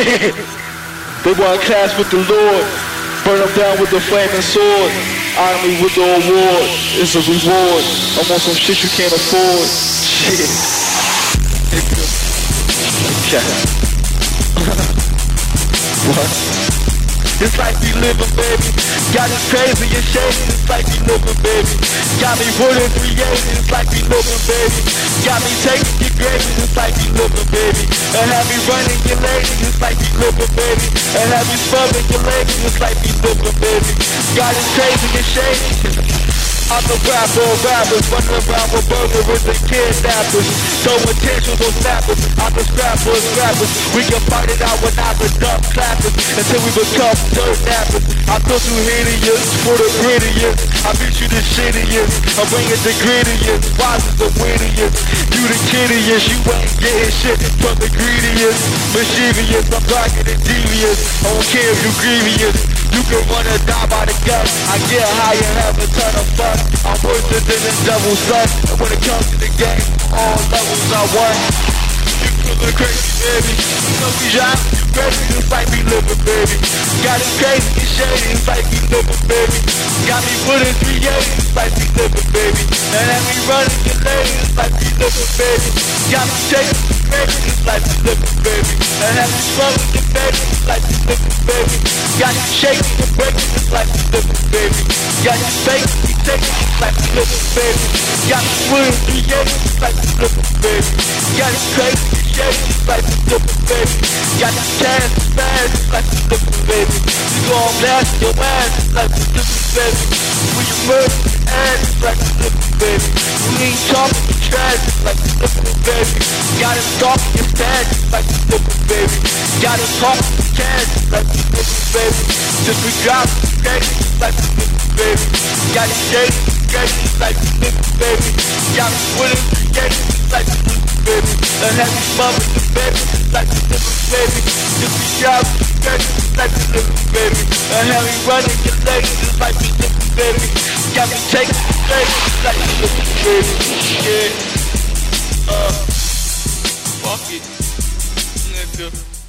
They want class with the Lord. Burn them down with the flaming sword. Honor me with the award. It's a reward. I'm on some shit you can't afford. Shit. Okay. what? It's like we living, baby. Got us crazy and shady. It's like we living, baby. Got me wooden 380. It's like we living, baby. Got me taking your gravy. It's like we living, baby. And have me running your lady. It's like we living, baby. And have me spubbing your lady. It's like we living, baby. Got us crazy and shady. I'm the rapper rappers, running around with burglars and kidnappers. So intentions on snappers, I'm the scrappers. We can fight it out when I'm the dumb clappers until we become dirt nappers. I thought you hideous for the grittiest. I beat you the shittiest. I'm bringing the grittiest. Wise the wittiest. You the kiddiest. You ain't getting shit from the greediest. Mischievous, I'm darker than devious. I don't care if you grievous. You can run or die by the gun. I get high and have a ton of fun. I'm worse than the devil's son. And when it comes to the game, all levels I won. You feeling crazy, baby. Know we you crazy, it's like we living, baby. Got it crazy and shady, it's like we living, baby. Got me putting 380, it's like we living, baby. And have me running your lady, it's like we living, baby. Got me chasing the crazy, it's like we living, baby. And have me smoking your baby, it's like we living, baby. Got you shaking and breaking, it's like we living, baby. Got you faking, you taking, it's like we living, baby. Got me putting 380, it's like we living, baby. Got it crazy and shady, it's like we living, baby. Got cash, fast, it's like we living, baby. You gon' blast your ass, like we living, baby. You murder ass, like we living, baby. We ain't talking trash, like we living, baby. Got it talking your stash, like we living, baby. Got it talking the cash, like we living, baby. Just we drop the cash, like we living, baby. Got it shady, cash, like we living, baby. Got me winning the game, like we living, baby. And have me mama the baby, like we living, baby. Just we drop the cash, it's like we living, baby. Have me running your legs, it's like we living, baby. Got me taking the it's like we living, baby. Yeah. Uh, fuck it, nigga.